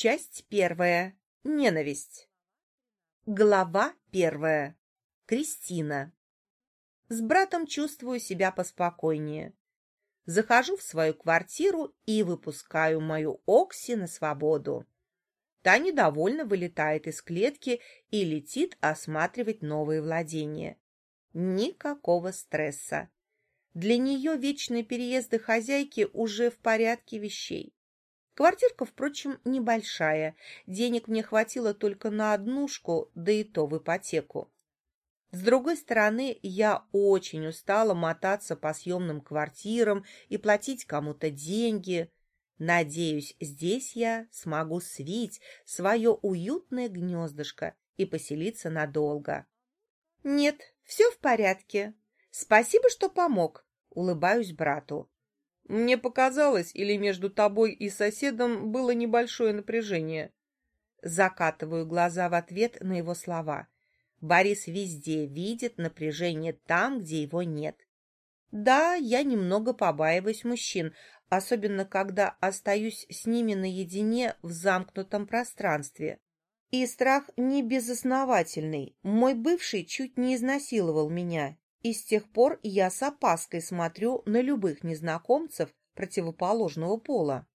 Часть первая. Ненависть. Глава первая. Кристина. С братом чувствую себя поспокойнее. Захожу в свою квартиру и выпускаю мою Окси на свободу. Та недовольно вылетает из клетки и летит осматривать новые владения. Никакого стресса. Для нее вечные переезды хозяйки уже в порядке вещей. Квартирка, впрочем, небольшая. Денег мне хватило только на однушку, да и то в ипотеку. С другой стороны, я очень устала мотаться по съемным квартирам и платить кому-то деньги. Надеюсь, здесь я смогу свить свое уютное гнездышко и поселиться надолго. Нет, все в порядке. Спасибо, что помог. Улыбаюсь брату. Мне показалось, или между тобой и соседом было небольшое напряжение. Закатываю глаза в ответ на его слова. Борис везде видит напряжение там, где его нет. Да, я немного побаиваюсь мужчин, особенно когда остаюсь с ними наедине в замкнутом пространстве. И страх не безосновательный. Мой бывший чуть не изнасиловал меня, и с тех пор я с опаской смотрю на любых незнакомцев противоположного пола.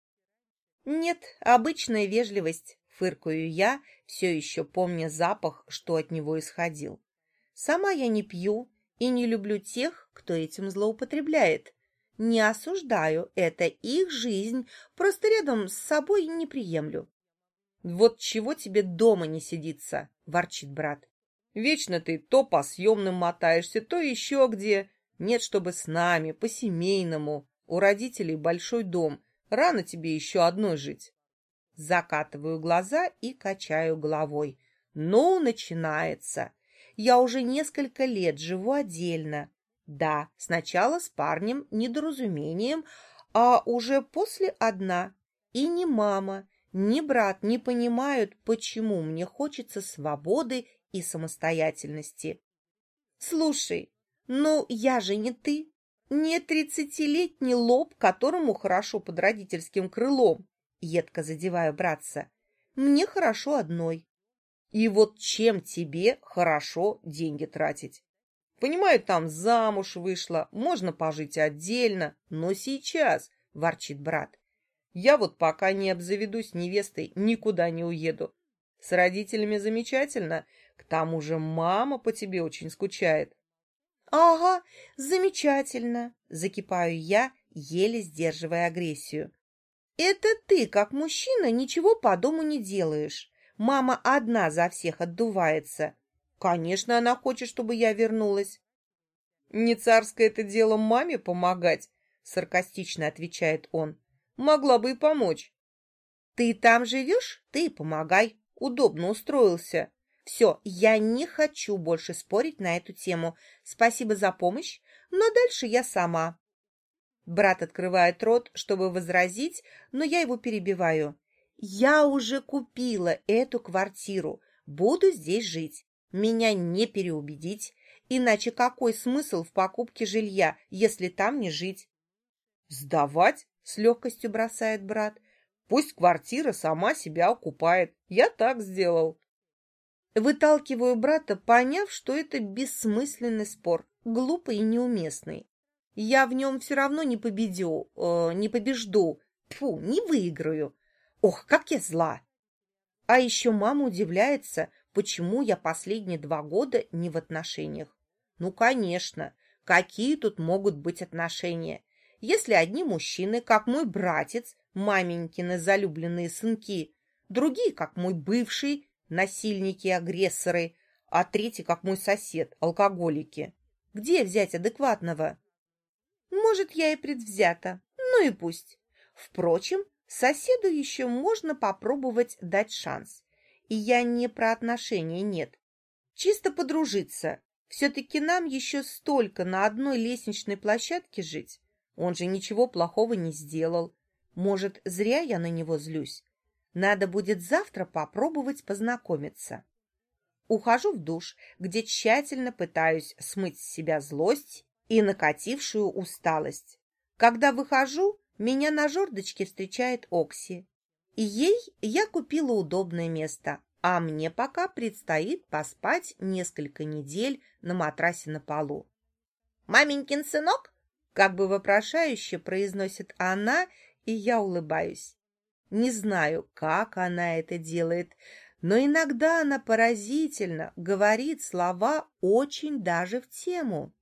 Нет, обычная вежливость, Фыркаю я, все еще помня запах, что от него исходил. Сама я не пью и не люблю тех, кто этим злоупотребляет. Не осуждаю, это их жизнь, просто рядом с собой не приемлю. «Вот чего тебе дома не сидится?» — ворчит брат. «Вечно ты то по съемным мотаешься, то еще где. Нет, чтобы с нами, по-семейному. У родителей большой дом. Рано тебе еще одной жить». Закатываю глаза и качаю головой. Ну, начинается. Я уже несколько лет живу отдельно. Да, сначала с парнем недоразумением, а уже после одна. И ни мама, ни брат не понимают, почему мне хочется свободы и самостоятельности. Слушай, ну я же не ты. Не тридцатилетний лоб, которому хорошо под родительским крылом едко задеваю братца. Мне хорошо одной. И вот чем тебе хорошо деньги тратить? Понимаю, там замуж вышла, можно пожить отдельно, но сейчас, — ворчит брат, — я вот пока не обзаведусь невестой, никуда не уеду. С родителями замечательно, к тому же мама по тебе очень скучает. — Ага, замечательно, — закипаю я, еле сдерживая агрессию. Это ты, как мужчина, ничего по дому не делаешь. Мама одна за всех отдувается. Конечно, она хочет, чтобы я вернулась. Не царское это дело маме помогать, саркастично отвечает он. Могла бы и помочь. Ты там живешь? Ты помогай. Удобно устроился. Все, я не хочу больше спорить на эту тему. Спасибо за помощь, но дальше я сама. Брат открывает рот, чтобы возразить, но я его перебиваю. «Я уже купила эту квартиру. Буду здесь жить. Меня не переубедить. Иначе какой смысл в покупке жилья, если там не жить?» «Сдавать?» — с легкостью бросает брат. «Пусть квартира сама себя окупает. Я так сделал». Выталкиваю брата, поняв, что это бессмысленный спор, глупый и неуместный. Я в нем все равно не победю, э, не побежду. Фу, не выиграю. Ох, как я зла! А еще мама удивляется, почему я последние два года не в отношениях. Ну, конечно, какие тут могут быть отношения? Если одни мужчины, как мой братец, маменькины залюбленные сынки, другие, как мой бывший, насильники-агрессоры, а третий, как мой сосед, алкоголики. Где взять адекватного? Может, я и предвзята, ну и пусть. Впрочем, соседу еще можно попробовать дать шанс. И я не про отношения нет. Чисто подружиться. Все-таки нам еще столько на одной лестничной площадке жить. Он же ничего плохого не сделал. Может, зря я на него злюсь. Надо будет завтра попробовать познакомиться. Ухожу в душ, где тщательно пытаюсь смыть с себя злость и накатившую усталость. Когда выхожу, меня на жердочке встречает Окси. И ей я купила удобное место, а мне пока предстоит поспать несколько недель на матрасе на полу. «Маменькин сынок?» — как бы вопрошающе произносит она, и я улыбаюсь. Не знаю, как она это делает, но иногда она поразительно говорит слова очень даже в тему.